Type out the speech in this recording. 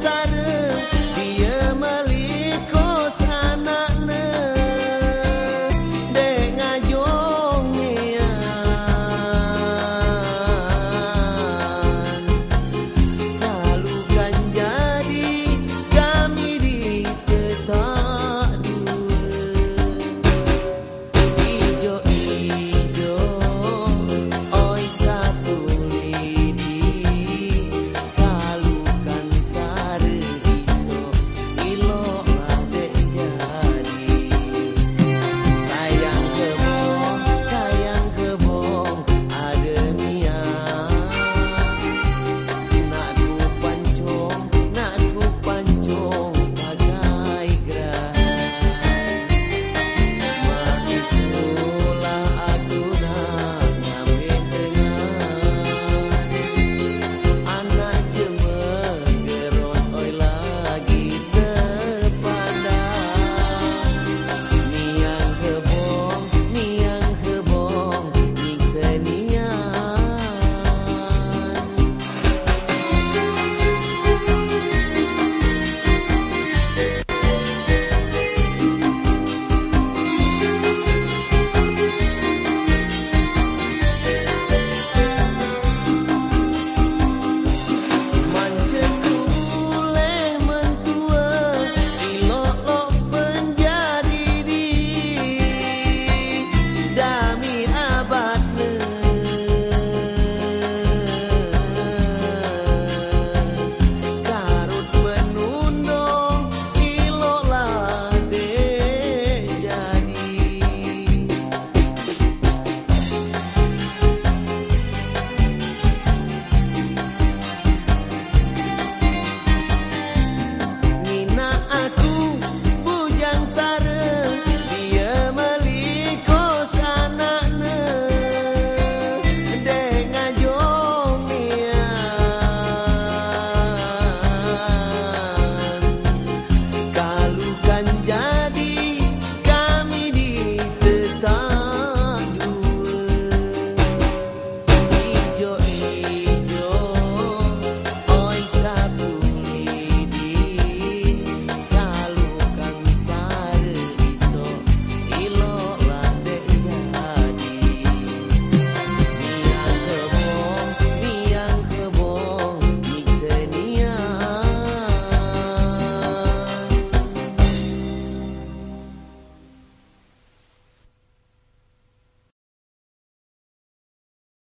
pensar